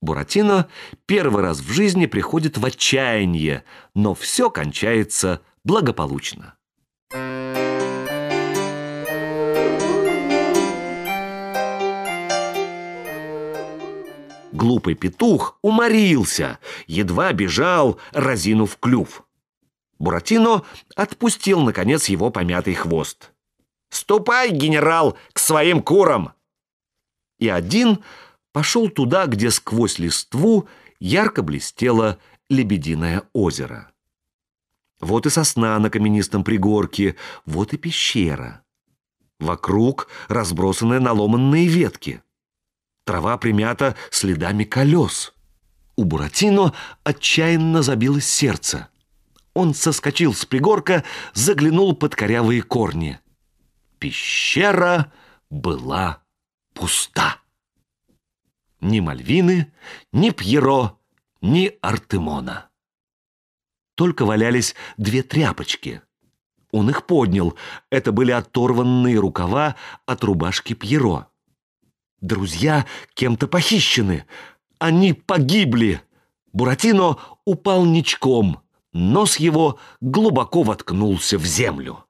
Буратино первый раз в жизни приходит в отчаяние, но все кончается благополучно. Глупый петух уморился, едва бежал, разинув клюв. Буратино отпустил, наконец, его помятый хвост. «Ступай, генерал, к своим курам!» И один пошел туда, где сквозь листву ярко блестело лебединое озеро. Вот и сосна на каменистом пригорке, вот и пещера. Вокруг разбросаны наломанные ветки. Трава примята следами колес. У Буратино отчаянно забилось сердце. Он соскочил с пригорка, заглянул под корявые корни. Пещера была пуста. Ни Мальвины, ни Пьеро, ни Артемона. Только валялись две тряпочки. Он их поднял. Это были оторванные рукава от рубашки Пьеро. Друзья кем-то похищены. Они погибли. Буратино упал ничком. Нос его глубоко воткнулся в землю.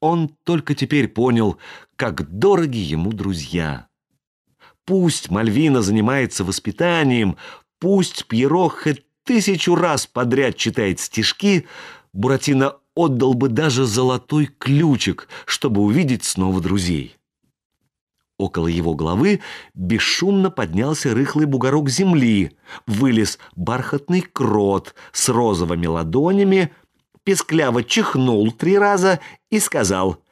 Он только теперь понял, как дороги ему друзья. Пусть Мальвина занимается воспитанием, пусть Пьеро хоть тысячу раз подряд читает стишки, Буратино отдал бы даже золотой ключик, чтобы увидеть снова друзей. Около его головы бесшумно поднялся рыхлый бугорок земли, вылез бархатный крот с розовыми ладонями, пескляво чихнул три раза и сказал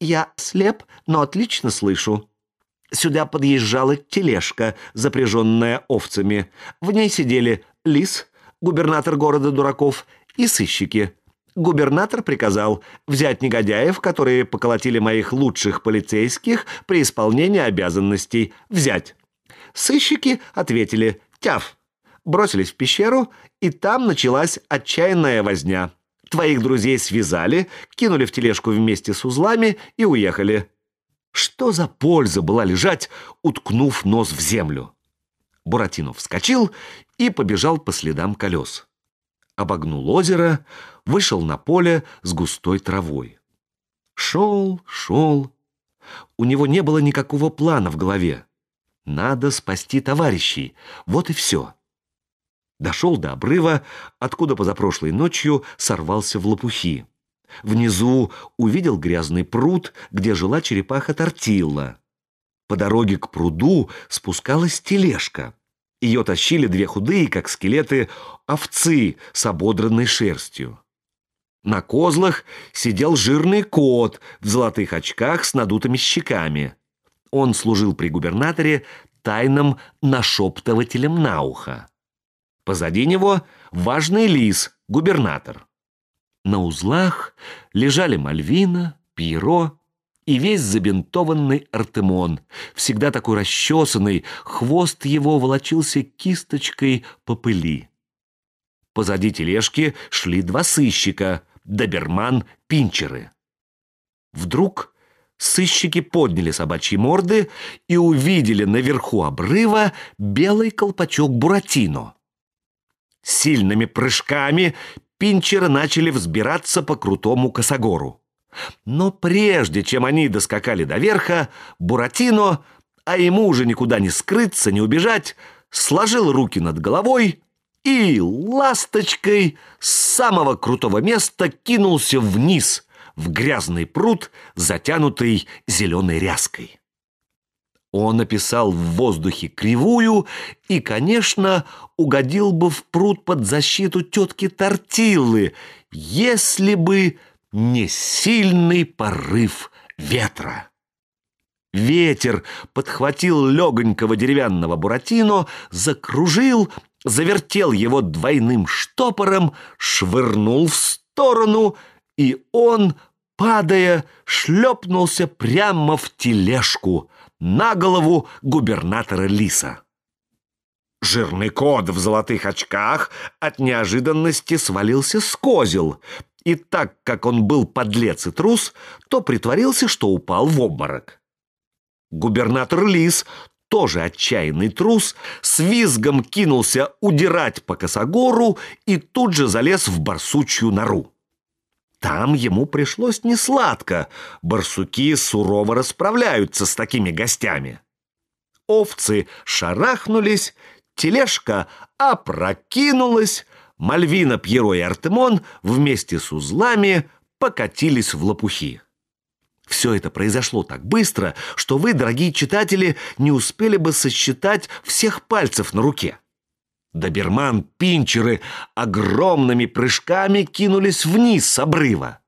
«Я слеп, но отлично слышу». Сюда подъезжала тележка, запряженная овцами. В ней сидели лис, губернатор города дураков и сыщики – Губернатор приказал взять негодяев, которые поколотили моих лучших полицейских при исполнении обязанностей. Взять. Сыщики ответили «Тяв». Бросились в пещеру, и там началась отчаянная возня. Твоих друзей связали, кинули в тележку вместе с узлами и уехали. Что за польза была лежать, уткнув нос в землю? Буратино вскочил и побежал по следам колес обогнул озеро, вышел на поле с густой травой. Шел, шел. У него не было никакого плана в голове. Надо спасти товарищей, вот и все. Дошел до обрыва, откуда позапрошлой ночью сорвался в лопухи. Внизу увидел грязный пруд, где жила черепаха Тортилла. По дороге к пруду спускалась тележка. Ее тащили две худые, как скелеты, овцы с ободранной шерстью. На козлах сидел жирный кот в золотых очках с надутыми щеками. Он служил при губернаторе тайным нашептывателем на ухо. Позади него важный лис, губернатор. На узлах лежали Мальвина, Пьеро и весь забинтованный Артемон, всегда такой расчесанный, хвост его волочился кисточкой по пыли. Позади тележки шли два сыщика, доберман-пинчеры. Вдруг сыщики подняли собачьи морды и увидели наверху обрыва белый колпачок Буратино. Сильными прыжками пинчеры начали взбираться по крутому косогору. Но прежде чем они доскакали до верха, Буратино, а ему уже никуда не скрыться, не убежать, сложил руки над головой и ласточкой с самого крутого места кинулся вниз в грязный пруд, затянутый зеленой ряской. Он написал в воздухе кривую и, конечно, угодил бы в пруд под защиту тетки Тортилы, если бы не сильный порыв ветра. Ветер подхватил легонького деревянного буратино, закружил, завертел его двойным штопором, швырнул в сторону, и он, падая, шлепнулся прямо в тележку на голову губернатора Лиса. Жирный кот в золотых очках от неожиданности свалился с козел, и так как он был подлец и трус, то притворился, что упал в обморок. Губернатор Лис тоже отчаянный трус, с визгом кинулся удирать по косогору и тут же залез в барсучью нору. Там ему пришлось несладко. Барсуки сурово расправляются с такими гостями. Овцы шарахнулись, тележка опрокинулась, Мальвина, Пьеро и Артемон вместе с узлами покатились в лопухи. Все это произошло так быстро, что вы, дорогие читатели, не успели бы сосчитать всех пальцев на руке. Доберман-пинчеры огромными прыжками кинулись вниз с обрыва.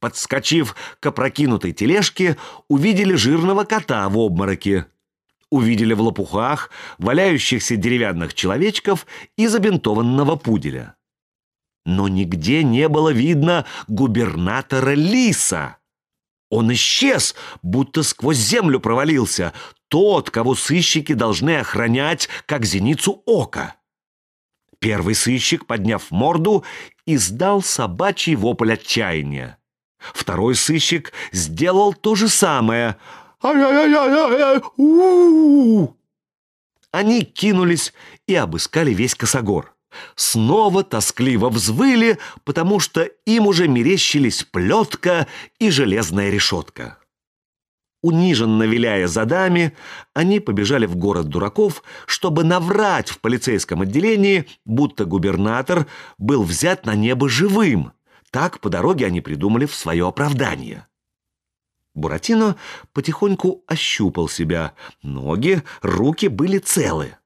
Подскочив к опрокинутой тележке, увидели жирного кота в обмороке. Увидели в лопухах валяющихся деревянных человечков и забинтованного пуделя. Но нигде не было видно губернатора Лиса. Он исчез, будто сквозь землю провалился, тот, кого сыщики должны охранять, как зеницу ока. Первый сыщик, подняв морду, издал собачий вопль отчаяния. Второй сыщик сделал то же самое. «Ай-яй-яй-яй-яй! у Они кинулись и обыскали весь косогор. Снова тоскливо взвыли, потому что им уже мерещились плетка и железная решетка. Униженно виляя задами, они побежали в город дураков, чтобы наврать в полицейском отделении, будто губернатор был взят на небо живым. Так по дороге они придумали в свое оправдание. Буратино потихоньку ощупал себя. Ноги, руки были целы.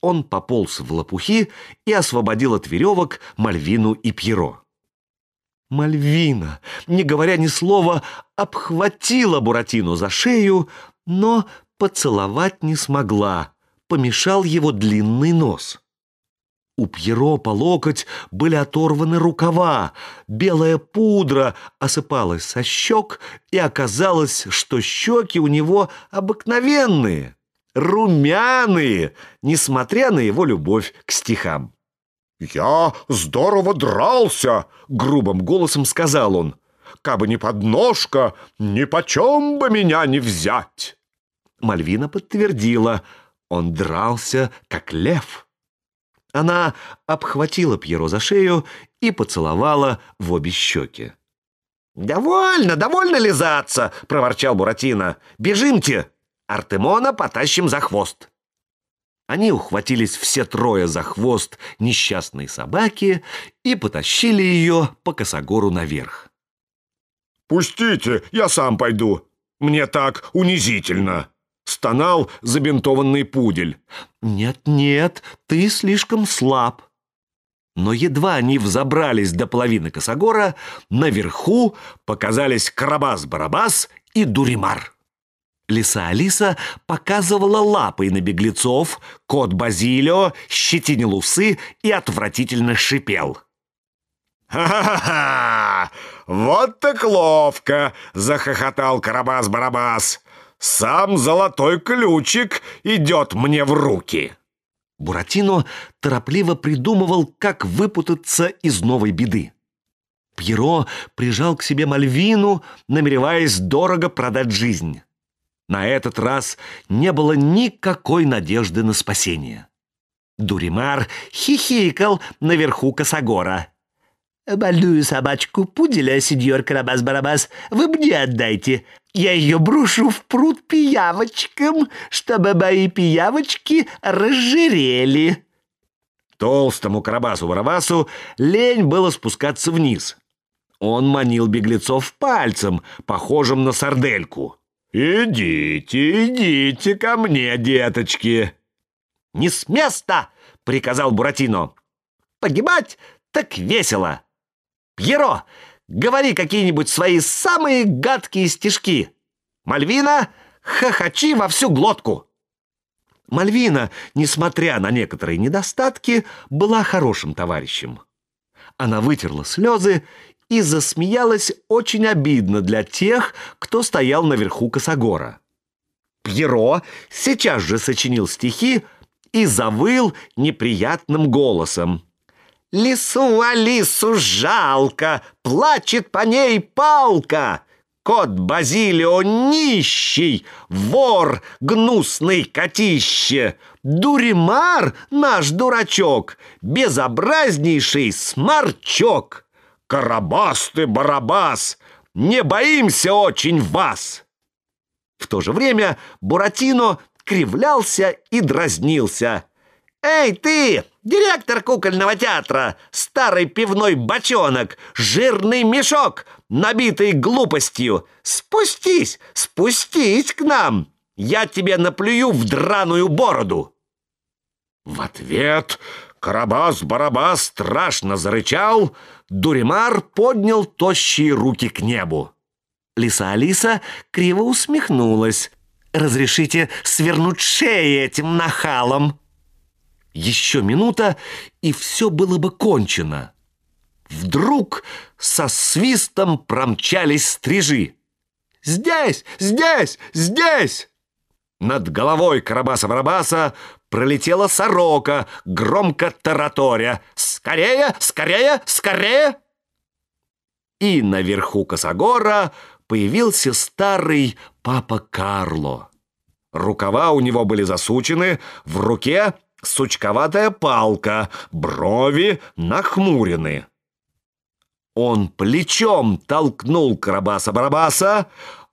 Он пополз в лопухи и освободил от веревок Мальвину и Пьеро. Мальвина, не говоря ни слова, обхватила Буратино за шею, но поцеловать не смогла, помешал его длинный нос. У Пьеро по локоть были оторваны рукава, белая пудра осыпалась со щек, и оказалось, что щеки у него обыкновенные, румяные, несмотря на его любовь к стихам. «Я здорово дрался!» — грубым голосом сказал он. «Кабы не подножка, ни почем бы меня не взять!» Мальвина подтвердила. Он дрался, как лев. Она обхватила Пьеро за шею и поцеловала в обе щеки. «Довольно, довольно лизаться!» — проворчал Буратино. «Бежимте! Артемона потащим за хвост!» Они ухватились все трое за хвост несчастной собаки и потащили ее по косогору наверх. «Пустите, я сам пойду. Мне так унизительно!» Стонал забинтованный пудель. «Нет-нет, ты слишком слаб». Но едва они взобрались до половины косогора, наверху показались Карабас-Барабас и Дуримар. Лиса Алиса показывала лапой на беглецов, кот Базилио щетинил усы и отвратительно шипел. «Ха-ха-ха! Вот так ловко!» — захохотал Карабас-Барабас. «Сам золотой ключик идет мне в руки!» Буратино торопливо придумывал, как выпутаться из новой беды. Пьеро прижал к себе Мальвину, намереваясь дорого продать жизнь. На этот раз не было никакой надежды на спасение. Дуримар хихикал наверху косогора. «Больную собачку пуделя, сеньор Карабас-Барабас, вы мне отдайте. Я ее брошу в пруд пиявочкам, чтобы мои пиявочки разжирели». Толстому Карабасу-Барабасу лень было спускаться вниз. Он манил беглецов пальцем, похожим на сардельку. «Идите, идите ко мне, деточки!» «Не с места!» — приказал Буратино. «Погибать так весело! Пьеро, говори какие-нибудь свои самые гадкие стишки! Мальвина, хохочи во всю глотку!» Мальвина, несмотря на некоторые недостатки, была хорошим товарищем. Она вытерла слезы и засмеялась очень обидно для тех, кто стоял наверху Косогора. Пьеро сейчас же сочинил стихи и завыл неприятным голосом. «Лису Алису жалко, плачет по ней палка. Кот Базилио нищий, вор, гнусный котище, Дуримар наш дурачок, безобразнейший сморчок. Карабас ты, Барабас, не боимся очень вас!» В то же время Буратино кривлялся и дразнился. «Эй, ты, директор кукольного театра, старый пивной бочонок, жирный мешок, набитый глупостью, спустись, спустись к нам, я тебе наплюю в драную бороду!» В ответ Карабас-Барабас страшно зарычал, Дуримар поднял тощие руки к небу. Лиса Алиса криво усмехнулась. «Разрешите свернуть шеи этим нахалом?» Еще минута, и все было бы кончено. Вдруг со свистом промчались стрижи. «Здесь! Здесь! Здесь!» Над головой Карабаса-Барабаса пролетела сорока, громко тараторя. «Скорее! Скорее! Скорее!» И наверху Косогора появился старый папа Карло. Рукава у него были засучены, в руке сучковатая палка, брови нахмурены. Он плечом толкнул Карабаса-Барабаса,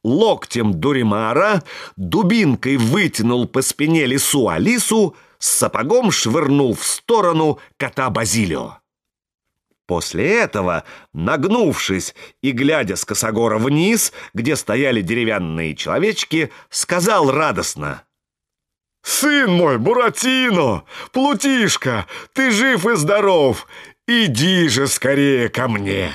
локтем Дуримара, дубинкой вытянул по спине лису Алису, сапогом швырнул в сторону кота Базилио. После этого, нагнувшись и глядя с косогора вниз, где стояли деревянные человечки, сказал радостно. «Сын мой, Буратино! Плутишка! Ты жив и здоров! Иди же скорее ко мне!»